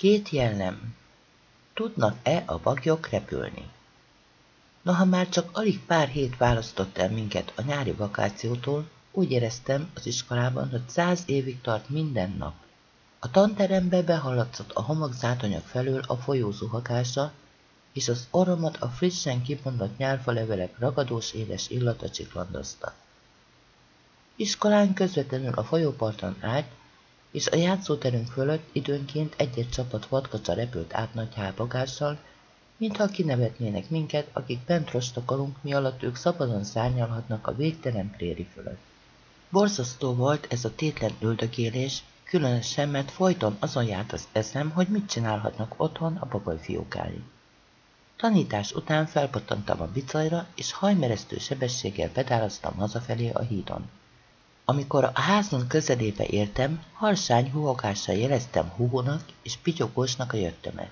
Két jellem. Tudnak-e a bagyok repülni? Noha már csak alig pár hét választott el minket a nyári vakációtól, úgy éreztem az iskolában, hogy száz évig tart minden nap. A tanterembe behallatszott a homokzátonyok felől a folyó zuhakása, és az oromat a frissen kibondott nyárfalevelek ragadós édes illata csiklandozta. Iskolán közvetlenül a folyóparton állt, és a játszóterünk fölött időnként egy-egy csapat vadkacsa repült át nagy hábagással, mintha kinevetnének minket, akik bent rostokolunk, mi alatt ők szabadon szárnyalhatnak a végtelen préri fölött. Borzasztó volt ez a tétlen üldögélés, különösen, mert folyton azon járt az eszem, hogy mit csinálhatnak otthon a bagoly fiúkái. Tanítás után felpattantam a bicajra, és hajmeresztő sebességgel pedáloztam hazafelé a hídon. Amikor a házunk közelébe értem, harsány huhogással jeleztem húhónak és pityogósnak a jöttömet.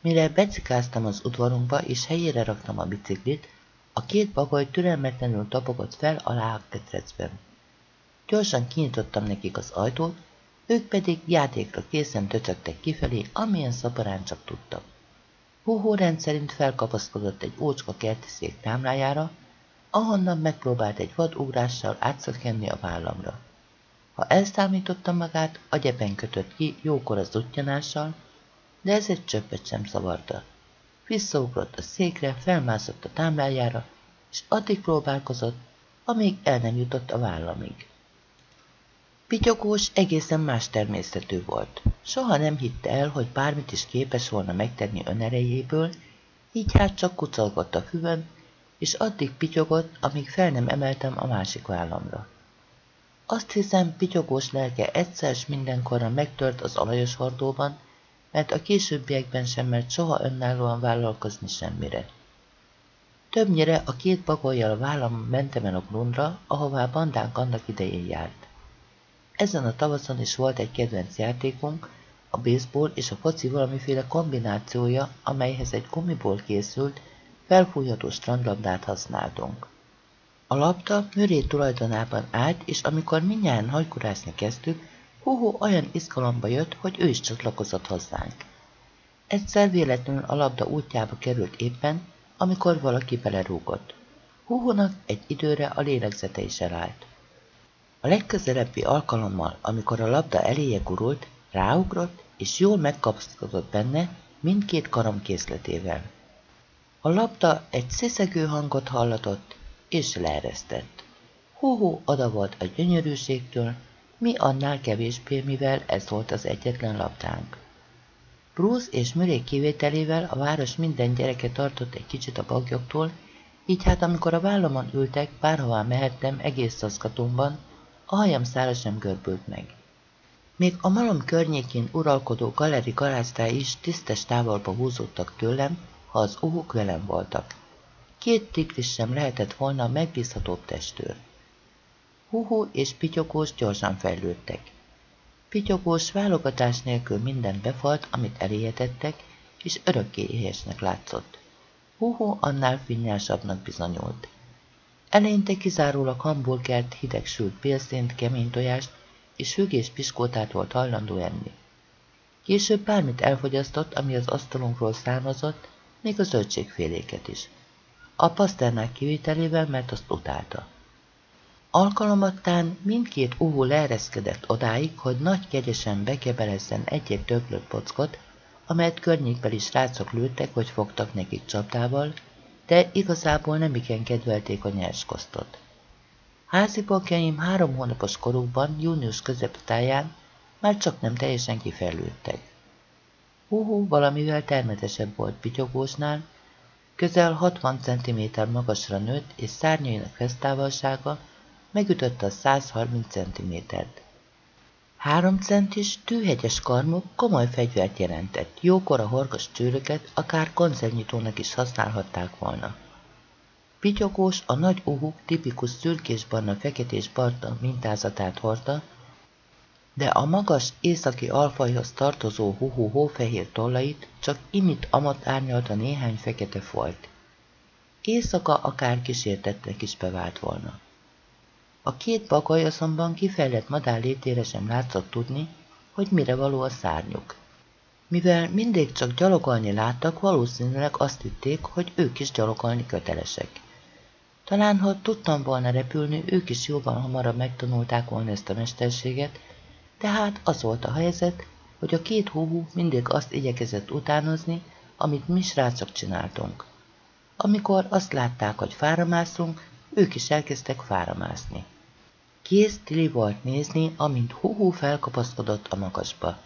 Mire becikáztam az udvarunkba és helyére raktam a biciklit, a két bagoly türelmetlenül tapogott fel alá a ketrecben. Gyorsan kinyitottam nekik az ajtót, ők pedig játékra készen töcögtek kifelé, amilyen szaporán csak tudtak. Hóhó rendszerint felkapaszkodott egy ócska kertiszék támlájára, ahonnan megpróbált egy vadugrással átszökkenni a vállamra. Ha elszámítottam magát, a gyeben kötött ki jókor az uttyanással, de ez egy csöppet sem szavarta. Visszaugrott a székre, felmászott a támlájára, és addig próbálkozott, amíg el nem jutott a vállamig. Pityogós egészen más természetű volt. Soha nem hitte el, hogy bármit is képes volna megtenni önerejéből, így hát csak kucolgott a füvön, és addig pityogott, amíg fel nem emeltem a másik vállamra. Azt hiszem, pityogós lelke egyszer s mindenkorra megtört az alajos hordóban, mert a későbbiekben sem mert soha önállóan vállalkozni semmire. Többnyire a két bagolyjal a vállam mentem el a grundra, ahová bandánk annak idején járt. Ezen a tavaszon is volt egy kedvenc játékunk, a baseball és a foci valamiféle kombinációja, amelyhez egy gumiból készült, felfújható strandlabdát használtunk. A labda Möré tulajdonában állt, és amikor mindjárt hajkurászni kezdtük, Hóhó olyan izgalomba jött, hogy ő is csatlakozott hozzánk. Egyszer véletlenül a labda útjába került éppen, amikor valaki belerúgott. Húhónak egy időre a lélegzete is elállt. A legközelebbi alkalommal, amikor a labda eléje gurult, ráugrott, és jól megkapaszkodott benne mindkét karom készletével. A labda egy sziszegő hangot hallatott, és leeresztett. Hóhó oda volt a gyönyörűségtől, mi annál kevésbé, mivel ez volt az egyetlen labdánk. Bruce és Murray kivételével a város minden gyereke tartott egy kicsit a bagyoktól, így hát amikor a vállamon ültek, bárhová mehettem egész szaszkatomban, a hajam szára sem görbült meg. Még a malom környékén uralkodó galeri garázdái is tisztes távolba húzódtak tőlem, ha az uhuk velem voltak. Két tigris sem lehetett volna a megbízhatóbb testőr. Huhu és Pityogós gyorsan fejlődtek. Pityogós válogatás nélkül minden befalt, amit eléhetettek, és örökké éhesnek látszott. Huhu annál finnyásabbnak bizonyult. Eleinte kizárólag hamburgert, hideg sült pélszint, kemény tojást és hűgés piskótát volt hajlandó enni. Később bármit elfogyasztott, ami az asztalunkról származott, még a zöldségféléket is. A paszternák kivételével, mert azt utálta. Alkalomattán mindkét uhú leereszkedett odáig, hogy nagy kegyesen bekebelezzen egy-egy döglött pockot, amelyet környékbeli srácok lőttek, hogy fogtak nekik csapdával, de igazából nem igen kedvelték a nyerskosztot. Házi bakjaim három hónapos korukban, június közepetáján már csak nem teljesen kifejlődtek. Húhú valamivel termetesebb volt pityogósnál, közel 60 cm magasra nőtt, és szárnyainak fesztávolsága megütötte a 130 cm-t. Három centis, tűhegyes karmok komoly fegyvert jelentett, jókora horgas csőröket akár konzervnyitónak is használhatták volna. Pityogós a nagy uhuk tipikus szürkés-barna feketés-barna mintázatát hordta, de a magas északi alfajhoz tartozó huhu hófehér tollait csak imit amat árnyalta néhány fekete folt. Éjszaka akár kísértetnek is bevált volna. A két bagoly azonban kifejlett madár létére sem látszott tudni, hogy mire való a szárnyuk. Mivel mindig csak gyalogolni láttak, valószínűleg azt hitték, hogy ők is gyalogolni kötelesek. Talán, ha tudtam volna repülni, ők is jóval hamarabb megtanulták volna ezt a mesterséget, tehát az volt a helyzet, hogy a két húhú mindig azt igyekezett utánozni, amit mi srácok csináltunk. Amikor azt látták, hogy fára mászunk, ők is elkezdtek fára mászni. Kész tili volt nézni, amint húhú felkapaszkodott a magasba.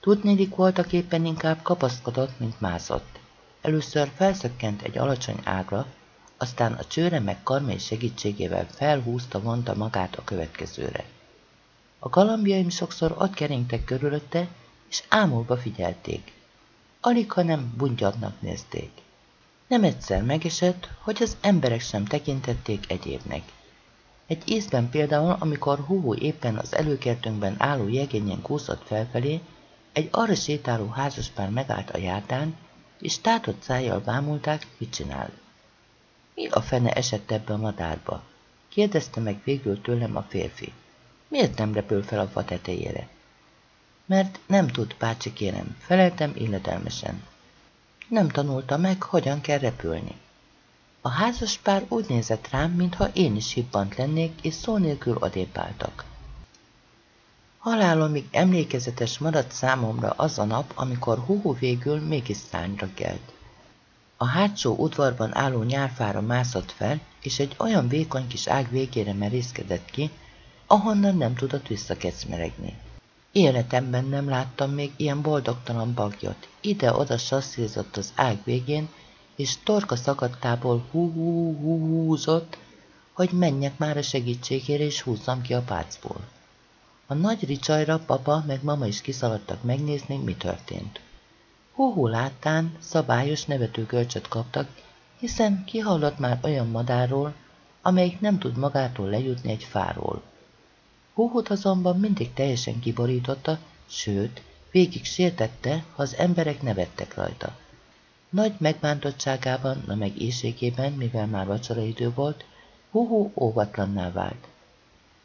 Tudnélik voltak éppen inkább kapaszkodott, mint mászott. Először felszökkent egy alacsony ágra, aztán a csőre meg karmai segítségével felhúzta vonta magát a következőre. A galambjaim sokszor ott keringtek körülötte, és ámulva figyelték. Alig, ha nem buntyadnak nézték. Nem egyszer megesett, hogy az emberek sem tekintették egyébnek. Egy ízben például, amikor Húhú éppen az előkertünkben álló jegényen kúszott felfelé, egy arra sétáló házaspár megállt a járdán, és tátott szájjal bámulták, mit csinál. Mi a fene esett ebbe a madárba? kérdezte meg végül tőlem a férfi. Miért nem repül fel a fa tetejére? Mert nem tud, bácsi kérem, feleltem illedelmesen. Nem tanulta meg, hogyan kell repülni. A házaspár úgy nézett rám, mintha én is hippant lennék, és szó nélkül odépáltak. Halálomig emlékezetes maradt számomra az a nap, amikor Huhu végül mégis szányra kelt. A hátsó udvarban álló nyárfára mászott fel, és egy olyan vékony kis ág végére merészkedett ki, ahonnan nem tudott visszakecmeregni. Életemben nem láttam még ilyen boldogtalan bagyot. Ide-oda sasszízott az ág végén, és torka szakadtából hú-hú-húzott, hogy menjek már a segítségére, és húzzam ki a pácból. A nagy ricsajra papa meg mama is kiszaladtak megnézni, mi történt. Hú-hú láttán szabályos nevető görcsöt kaptak, hiszen kihallott már olyan madárról, amelyik nem tud magától lejutni egy fáról. Húhut azonban mindig teljesen kiborította, sőt, végig sértette, ha az emberek nevettek rajta. Nagy megbántottságában, na meg éjségében, mivel már vacsoraidő volt, Húhú óvatlanná vált.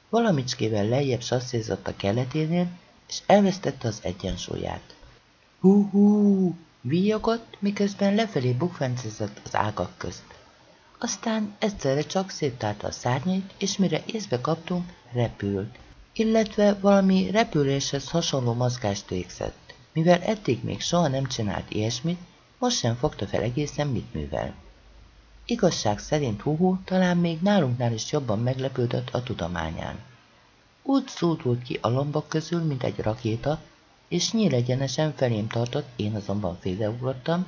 Valamicskével lejjebb sasszézott a keleténél, és elvesztette az egyensúlyát. Hú-hú! Víjogott, miközben lefelé bukfencezott az ágak közt. Aztán egyszerre csak széttárta a szárnyait, és mire észbe kaptunk, repült, illetve valami repüléshez hasonló mozgást végzett. Mivel eddig még soha nem csinált ilyesmit, most sem fogta fel egészen mit művel. Igazság szerint Huhu talán még nálunknál is jobban meglepődött a tudományán. Úgy szúrult ki a lombok közül, mint egy rakéta, és nyílegyenesen felém tartott, én azonban félreugrottam,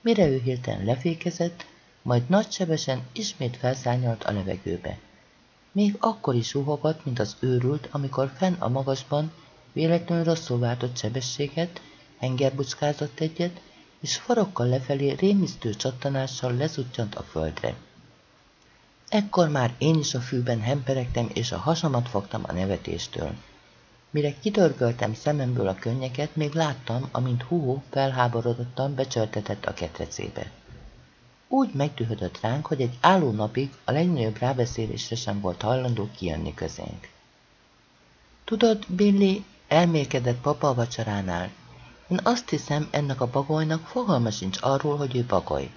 mire ő hirtelen lefékezett, majd nagysebesen ismét felszányalt a levegőbe. Még akkor is suhogott, mint az őrült, amikor fenn a magasban véletlenül rosszul váltott sebességet, hengerbucskázott egyet, és farokkal lefelé rémisztő csattanással lezuttyant a földre. Ekkor már én is a fűben hemperegtem, és a hasamat fogtam a nevetéstől. Mire kitörgöltem szememből a könnyeket, még láttam, amint Hugo felháborodottan becsörtetett a ketrecébe. Úgy megtűhödött ránk, hogy egy álló napig a legnagyobb rábeszélésre sem volt hajlandó kijönni közénk. Tudod, Billy, elmélkedett papa a vacsoránál. Én azt hiszem, ennek a bagolynak fogalma sincs arról, hogy ő bagoly.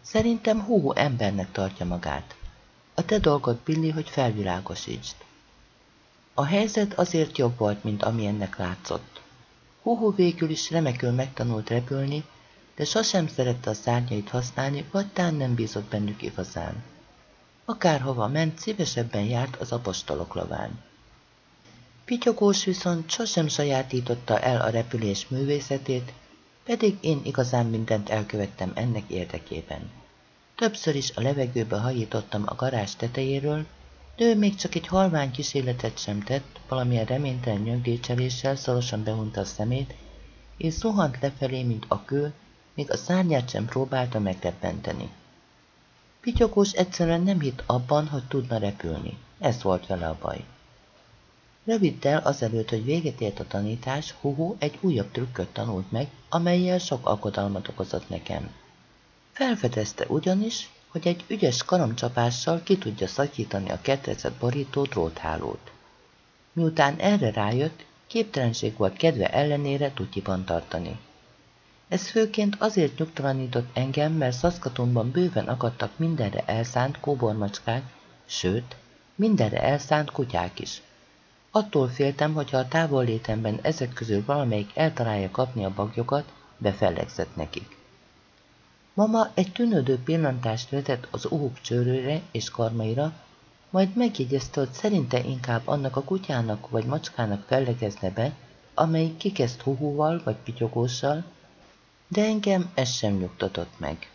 Szerintem hú embernek tartja magát. A te dolgod, Billy, hogy felvilágosítsd. A helyzet azért jobb volt, mint ami ennek látszott. Húhú végül is remekül megtanult repülni, de sosem szerette a szárnyait használni, vagy tán nem bízott bennük igazán. Akárhova ment, szívesebben járt az apostolok lován. Pityogós viszont sosem sajátította el a repülés művészetét, pedig én igazán mindent elkövettem ennek érdekében. Többször is a levegőbe hajítottam a garázs tetejéről, de ő még csak egy halvány kísérletet sem tett, valamilyen reménytelen nyögdécseléssel szorosan behunta a szemét, és zuhant lefelé, mint a kő, még a szárnyát sem próbálta megreppenteni. Pityogós egyszerűen nem hitt abban, hogy tudna repülni. Ez volt vele a baj. Röviddel azelőtt, hogy véget ért a tanítás, Huhu egy újabb trükköt tanult meg, amelyel sok aggodalmat okozott nekem. Felfedezte ugyanis, hogy egy ügyes karamcsapással ki tudja szakítani a ketrecet borító dróthálót. Miután erre rájött, képtelenség volt kedve ellenére tutyiban tartani. Ez főként azért nyugtalanított engem, mert Szaszkatonban bőven akadtak mindenre elszánt kóbormacskák, sőt, mindenre elszánt kutyák is. Attól féltem, hogyha a távollétemben ezek közül valamelyik eltalálja kapni a bagyokat, befellegzett nekik. Mama egy tűnődő pillantást vetett az óhuk csőrőre és karmaira, majd megjegyezte, hogy szerinte inkább annak a kutyának vagy macskának fellegezne be, amelyik kikezd huhúval vagy pityogóssal, de engem ez sem nyugtatott meg.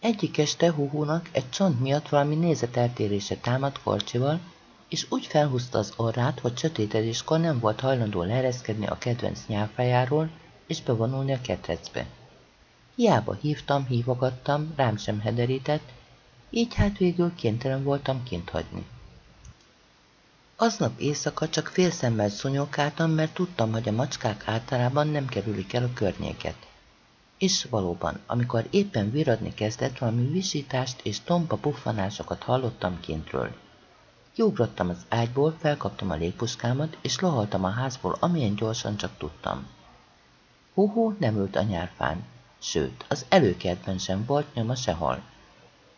Egyik este huhúnak egy csont miatt valami nézeteltérése támadt korcsival, és úgy felhúzta az orrát, hogy sötétedéskor nem volt hajlandó leereszkedni a kedvenc nyelvfájáról, és bevonulni a ketrecbe. Hiába hívtam, hívogattam, rám sem hederített, így hát végül kénytelen voltam kint hagyni. Aznap éjszaka csak félszemmel szonyolkáltam, mert tudtam, hogy a macskák általában nem kerülik el a környéket. És valóban, amikor éppen viradni kezdett, valami visítást és tompa puffanásokat hallottam kintről. Kiugrottam az ágyból, felkaptam a légpuskámat, és lohaltam a házból, amilyen gyorsan csak tudtam. Húhú nem ült a nyárfán, sőt, az előkertben sem volt nyoma sehol.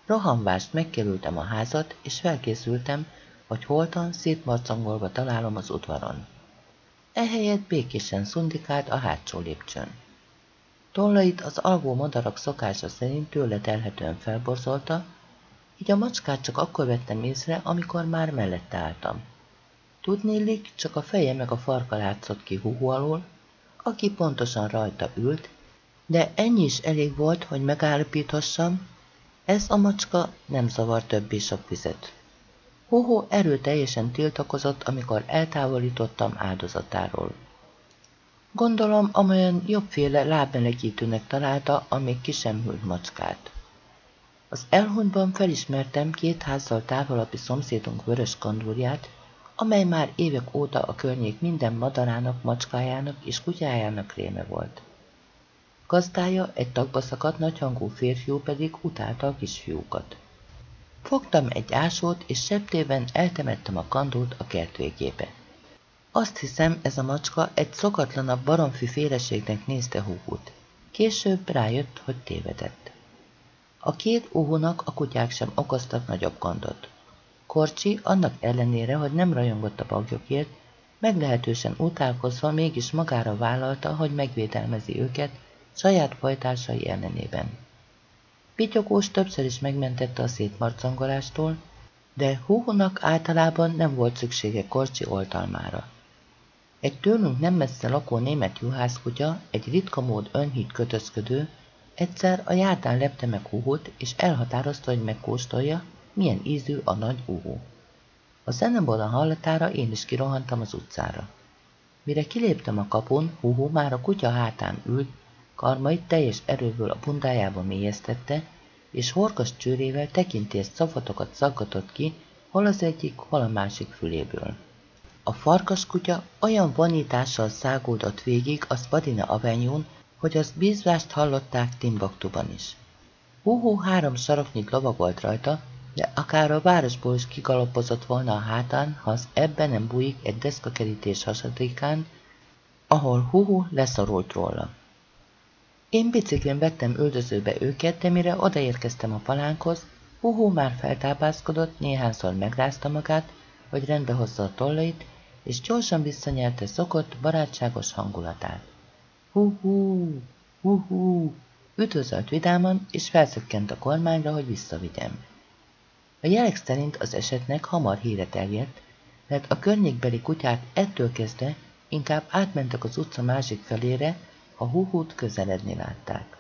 Rohanvást megkerültem a házat, és felkészültem, hogy holtan szétmarcangolva találom az udvaron. Ehelyett békésen szundikált a hátsó lépcsőn. Tollait az alvó madarak szokása szerint tőle telhetően felborzolta, így a macskát csak akkor vettem észre, amikor már mellette álltam. Tudnélik, csak a feje meg a farka látszott ki húhú alól, aki pontosan rajta ült, de ennyi is elég volt, hogy megállapíthassam, ez a macska nem zavar többé sok vizet. Hóhó erőteljesen tiltakozott, amikor eltávolítottam áldozatáról. Gondolom, amolyan jobbféle lábmelegítőnek találta a még ki macskát. Az elhunyban felismertem két házzal távolabbi szomszédunk vörös kandúrját, amely már évek óta a környék minden madarának, macskájának és kutyájának réme volt. Gazdája egy tagba szakadt nagyhangú férfiú pedig utálta a kisfiúkat. Fogtam egy ásót, és septében eltemettem a kandót a kert végébe. Azt hiszem, ez a macska egy szokatlanabb baromfi féleségnek nézte húgút. Később rájött, hogy tévedett. A két óhónak a kutyák sem okoztak nagyobb gondot. Korcsi annak ellenére, hogy nem rajongott a bagyokért, meglehetősen utálkozva mégis magára vállalta, hogy megvédelmezi őket saját pajtásai ellenében. Pityogós többször is megmentette a szétmarcangolástól, de húhonak általában nem volt szüksége Korcsi oltalmára. Egy tőlünk nem messze lakó német juhászkutya, egy ritka mód önhíd kötözködő, egyszer a jártán lepte meg húhot, és elhatározta, hogy megkóstolja, milyen ízű a nagy uhó. A zenemból a hallatára én is kirohantam az utcára. Mire kiléptem a kapun, húhó már a kutya hátán ült, karmait teljes erőből a bundájába mélyeztette, és horkas csőrével tekintélyes szavatokat szaggatott ki, hol az egyik, hol a másik füléből. A farkaskutya olyan vonítással száguldott végig a Spadina avenyún, hogy azt bízvást hallották Timbaktuban is. Húhú három saroknyit lovagolt rajta, de akár a városból is kigalopozott volna a hátán, ha az ebben nem bújik egy deszkakerítés hasadékán, ahol Húhú leszorult róla. Én biciklén vettem üldözőbe őket, de mire odaérkeztem a palánkhoz, Húhú már feltápászkodott, néhányszor megrázta magát, hogy rendbe hozza a tollait, és gyorsan visszanyerte szokott, barátságos hangulatát. Hú-hú, hú-hú, üdvözölt vidáman, és felszökkent a kormányra, hogy visszavigyem. A jelek szerint az esetnek hamar híre terjedt, mert a környékbeli kutyák ettől kezdve inkább átmentek az utca másik felére, ha húhút közeledni látták.